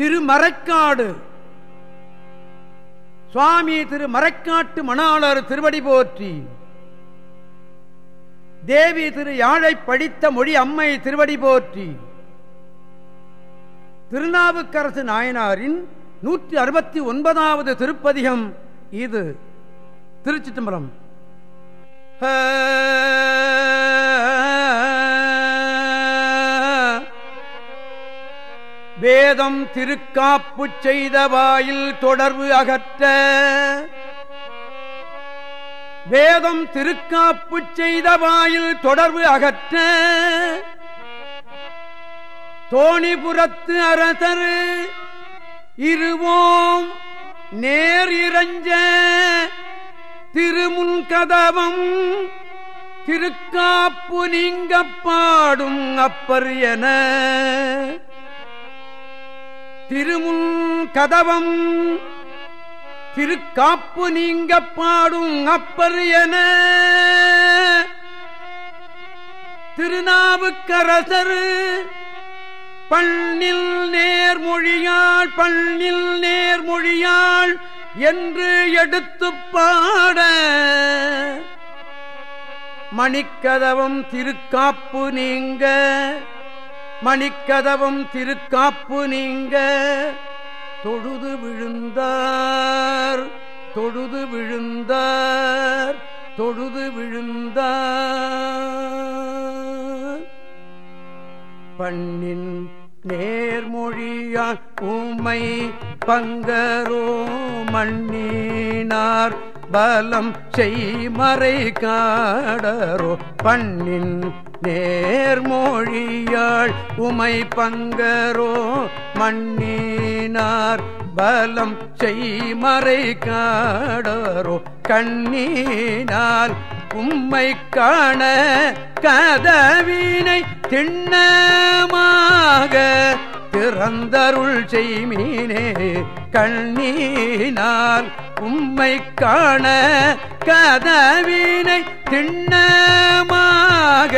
திருமறைக்காடு. சுவாமி திரு மறைக்காட்டு மணாளர் திருவடி போற்றி. தேவி திரு யாழை படித்த மொழி அம்மை திருவடி போற்றி. திருநாவுக்கரசு நாயனாரின் நூற்றி அறுபத்தி ஒன்பதாவது திருப்பதிகம் இது. திருச்சி வேதம் திருக்காப்பு செய்த வாயில் தொடர்பு அகற்ற. வேதம் திருக்காப்பு செய்த வாயில் தொடர்பு அகற்ற. தோணிபுரத்து அரசர் இருவோம் நேர் இறஞ்ச திருமுன்கதவம் திருக்காப்பு நீங்க பாடும் அப்பர் என. திருமுன் கதவம். திருக்காப்பு நீங்க பாடும் அப்பர் என. திருநாவுக்கரசர் பண்ணில் நேர்மொழியாள் பண்ணில் நேர்மொழியாள் என்று எடுத்து பாட. மணிக்கதவம் திருக்காப்பு நீங்க. மணிக்கதவும் திருக்காப்பு நீங்க. தொழுது விழுந்தார் தொழுது விழுந்தார் தொழுது விழுந்தார். பண்ணின் நேர்மொழியான் உமை பங்கரோ மண்ணினார். பலம் செய்மறை காடரோ பண்ணின் நேர்மொழியாள் உமை பங்கரோ மண்ணினார் பலம் செய்மறை காடரோ கண்ணீனால் உம்மை காண கதவினை திண்ணமாக திறந்தருள் செய்மீனே கண்ணீனால் உம்மை காண கதவினை திண்ணமாக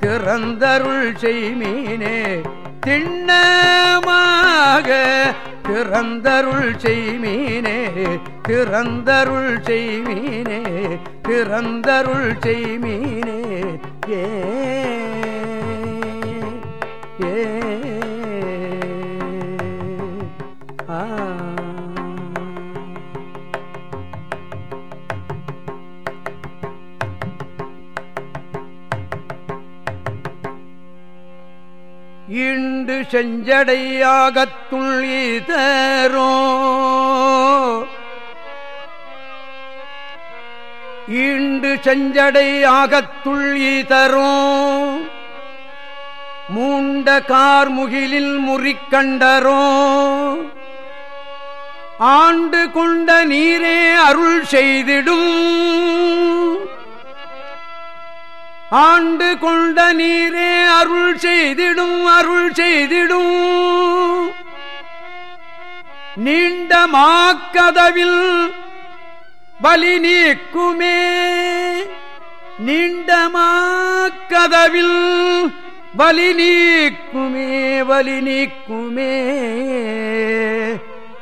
திறந்தருள் செய்மீனே திண்ணமாக திறந்தருள் செய்மீனே திறந்தருள் செய்மீனே திறந்தருள் செய்மீனே. ஏ ஈண்டு செஞ்சடையாகத்துள் ஈதரோ. ஈண்டு செஞ்சடையாகத்துள் ஈதரோ. மூண்ட கார்முகிலில் முறிக்கண்டரோ ஆண்டு கொண்ட நீரே அருள் செய்திடும். ஆண்டு கொண்ட நீரே அருள் செய்திடும் அருள் செய்திடும். நீண்ட மாக்கதவில் பலி நீக்குமே. நீண்ட மாக்கதவில் வலி நீக்குமே வலி நீக்குமே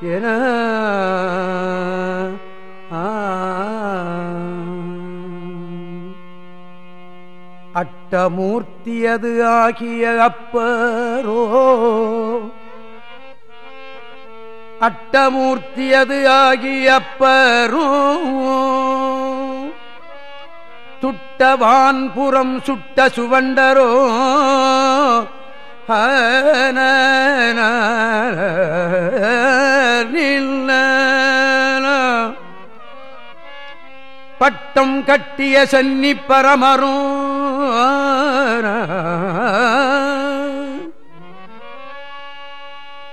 என ஆ. அட்டமூர்த்தியது ஆகிய அப்பரோ. அட்டமூர்த்தியது ஆகிய அப்பரோ. துட்டவான்புறம் சுட்ட சுவண்டரோ. பட்டம் கட்டிய சன்னி பரமரும்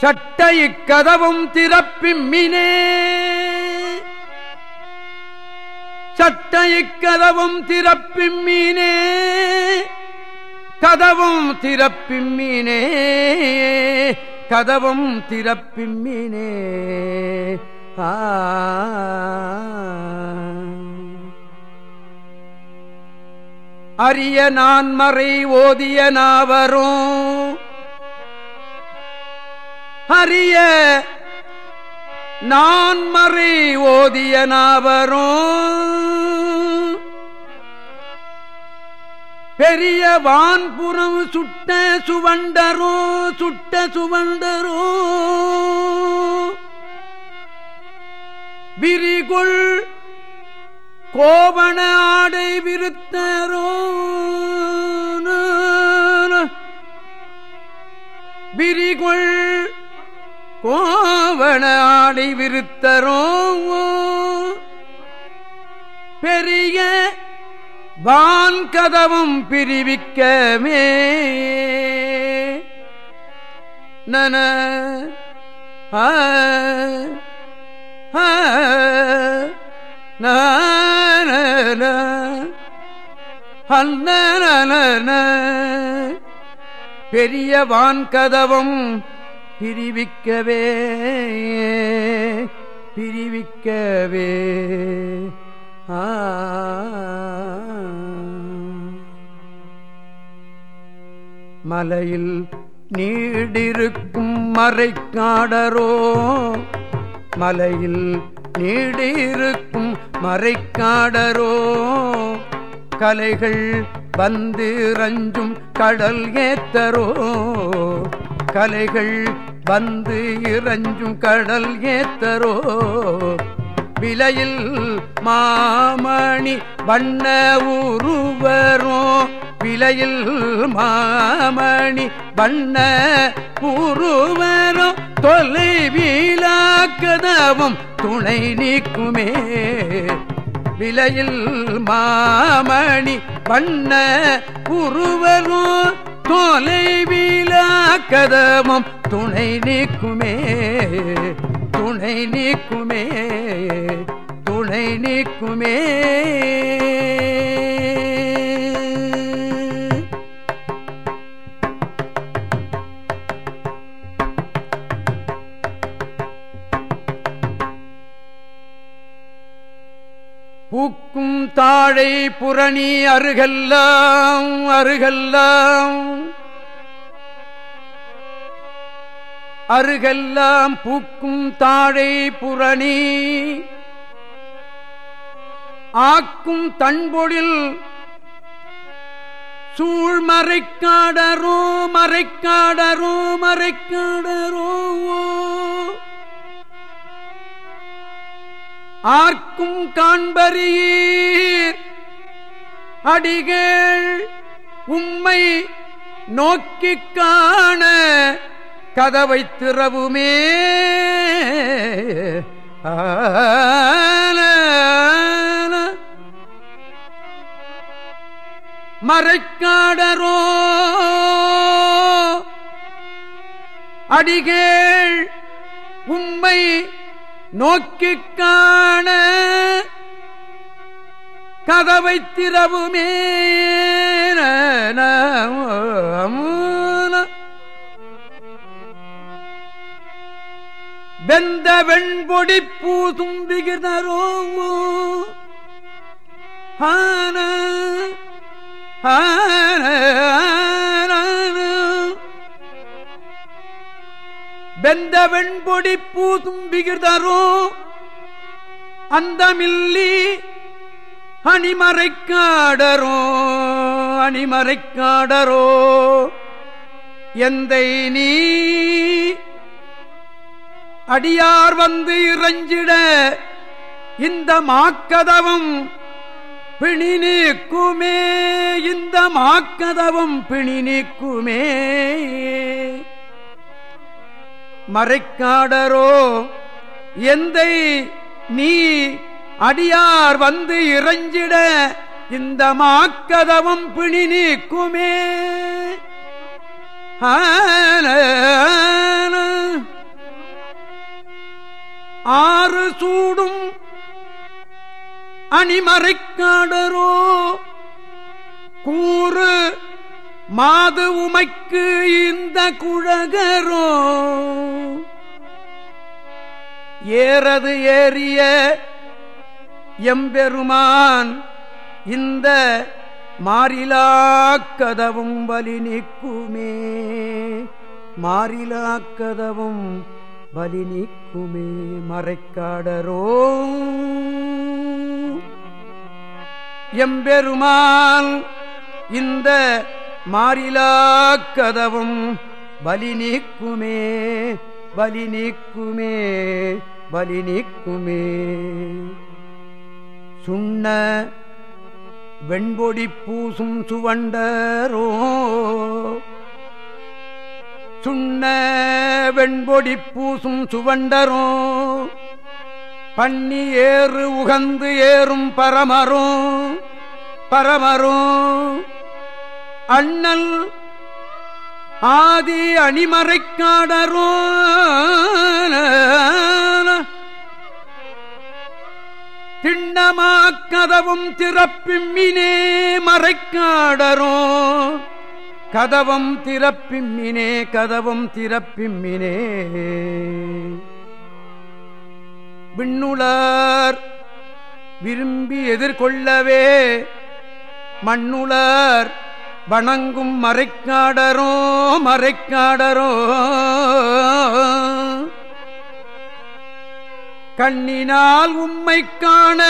சட்டை கதவும் திறப்பிம்மினே சட்டை கதவும் திறப்பிம்மினே கதவும் திறப்பிம்மினே கதவும் திறப்பிம்மினே ஆ. அரிய நான்மறை ஓதிய நாவரும். அரிய நான்மறை ஓதிய நாவரும். பெரிய வான்புறம் சுட்ட சுவண்டரோ சுட்ட சுவண்டரோ விரிகுள் கோவண ஆடை விருத்த கோவண ஆடை விருத்தரோ பெரிய வான் கதவும் பிரிவிக்கமே நன ஆ பெரிய வான்கதவும் பிரிவிக்கவே பிரிவிக்கவே. ஆ. மலையில் நீடிருக்கும் மறைக்காடரோ மலையில் நீடிருக்கும் மறைக்காடரோ கலைகள் வந்து ரஞ்சும் கடல் ஏத்தரோ கலைகள் வந்து இறஞ்சும் கடல் ஏத்தரோ? விலையில் மாமணி வண்ண உருவரோ? விலையில் மாமணி வண்ண உருவரோ? தொலைவீலாக்கதவும் துணை நீக்குமே. விலையில் மாமணி வண்ண உருவரும் தொலை வீலாக்கதவும் துணை நீக்குமே துணை நீக்குமே துணை நீக்குமே. பூக்கும் தாழை புரணி அருகல்லாம் அருகல்லாம். அருகெல்லாம் பூக்கும் தாழை புரணி ஆக்கும் தன்பொழில் சூழ்மறைக்காடரோ மறைக்காடரோ மறைக்காடரோ. ஆர்க்கும் காண்பறியீர் அடிகள் உம்மை நோக்கிக் காண கதவை திறவுமே. மறைக்காடரோ. அடிகள் உம்மை நோக்கி காண கதவை திறவுமே வெந்த வெண்பொடி பூசும் விகிதரோ ஆன. வெந்த வெண்பொடி பூதும்பிகிதரோ அந்தமில்லி அணிமறைக்காடரோ அணிமறைக்காடரோ எந்தை நீ அடியார் வந்து இறைஞ்சிட இந்த மாக்கதவம் பிணி நீக்குமே இந்த மாக்கதவம் பிணி நீக்குமே. மறைக்காடரோ? எந்தை நீ அடியார் வந்து இறஞ்சிட இந்த மாக்கதவம் பிணி நீக்குமே? ஆறு சூடும் அணிமறைக்காடரோ? கூறு மாது உமைக்கு இந்த குழகரோ? ஏறது ஏறிய எம்பெருமான் இந்த மாறிலா கதவும் வலி நீக்குமே. மாறிலாக்கதவும் வலி நீக்குமே மறைக்காடரோ? எம்பெருமான் இந்த மாறிலாக்கதவும் பலி நீக்குமே பலி நீக்குமே பலி நீக்குமே. சுண்ண வெண்பொடி பூசும் சுவண்டரோ சுண்ண வெண்பொடி பூசும் சுவண்டரோ பண்ணி ஏறு உகந்து ஏறும் பரமரும் பரமரும் அண்ணல் ஆதி அணிமறைக்காடரோ திண்ணமாக்கதவும் திறப்பிம்மினே மறைக்காடரோ கதவம் திறப்பிம்மினே கதவம் திறப்பிம்மினே விண்ணுளார் விரும்பி எதிர்கொள்ளவே மண்ணுளார் வணங்கும் மறைக்காடரோ மறைக்காடரோ. கண்ணினால் உம்மை காண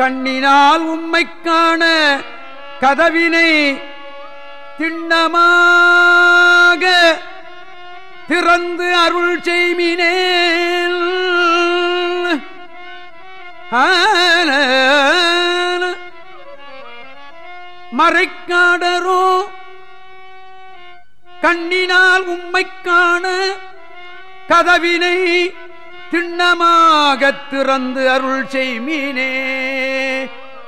கண்ணினால் உம்மை காண கதவினை திண்ணமாக திறந்து அருள் செய்மினேல். ஆன மறைக்காடரோ. கண்ணினால் உம்மை கதவினை திண்ணமாக திறந்து அருள் செய்மீனே.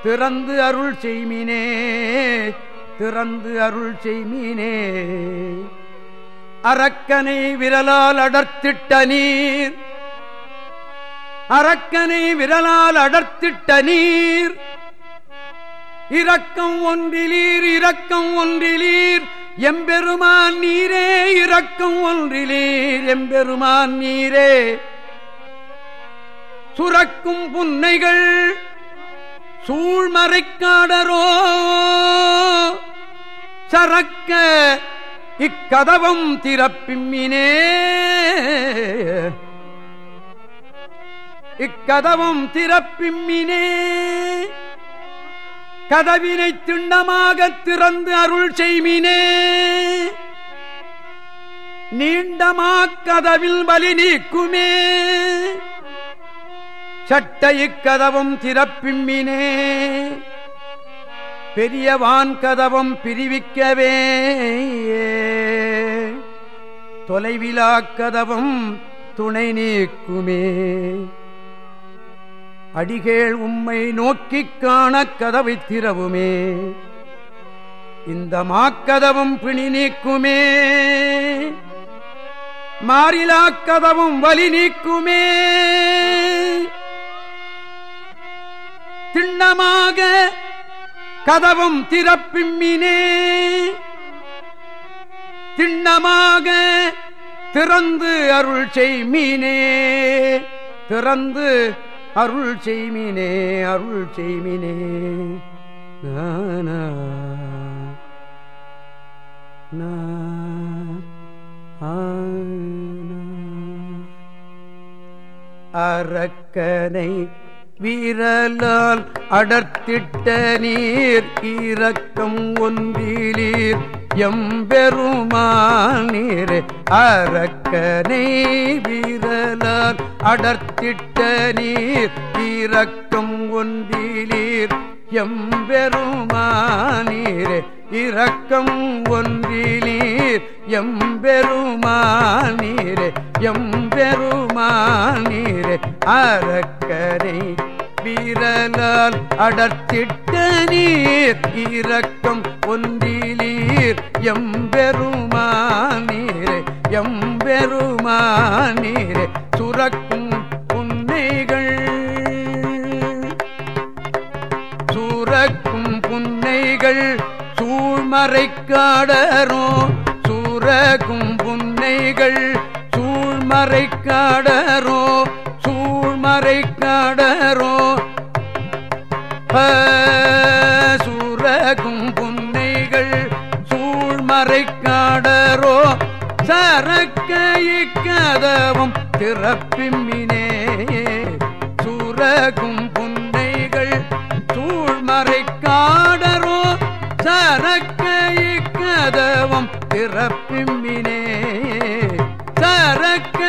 திறந்து அருள் செய்மீனே. திறந்து அருள் செய்மீனே. அரக்கனை விரலால் அடர்த்திட்ட நீர். அரக்கனை விரலால் அடர்த்திட்ட நீர். இரக்கம் ஒன்றிலீர் இரக்கம் ஒன்றிலீர். எம்பெருமான் நீரே இரக்கம் ஒன்றிலீர். எம்பெருமான் நீரே. சுரக்கும் புன்னைகள் சூழ்மறைக்காடரோ சரக்க இக்கதவம் திறப்பிம்மினே இக்கதவம் திறப்பிம்மினே கதவினை திண்ணமாக திறந்து அருள் செய்மினே. நீண்டமா கதவில் வலி நீக்குமே. சட்டையிக்கதவும் திறப்பிம்மினே பெரியவான் கதவும் பிரிவிக்கவே. தொலைவிலாக்கதவும் துணை நீக்குமே. அடிகேள் உம்மை நோக்கிக் காண கதவை திறவுமே. இந்த மாக்கதவும் பிணி நீக்குமே. மாறிலாக்கதவும் வலி நீக்குமே. திண்ணமாக கதவும் திறப்பிம்மினே திண்ணமாக திறந்து அருள் செய்மீனே திறந்து அருள் செய்மினே அருள் செய்மினே. அரக்கனை வீரலால் அடர்த்திட்ட நீர் இரக்கம் ஒன்றிலீர். எம்பெருமான் நீர் அரக்கனை வீரலால் திட்ட நீர் இறக்கும் ஒன்றிலீர். எம்பெருமானீரே இரக்கம் ஒன்றிலீர். எம்பெருமானீரே எம்பெருமானீரே அறக்கரை வீரலால் அடர்த்திட்ட நீர் இரக்கம் ஒன்றிலீர். எம்பெருமானீரே எம்பெருமானீரே சுரக்கும் சூழ்மறைக்காடரோ சூரகும் புன்னைகள் சூழ்மறைக்காடரோ சூழ்மறைக்காடரோ. சூரகும் புன்னைகள் சூழ்மறைக்காடரோ. சரக்க இக்கதவும் திறப்பிம்மினே சுரகும் புன்னைகள் சூழ்மறை இக்கதவும் திறப்பிம்மினே சரக்க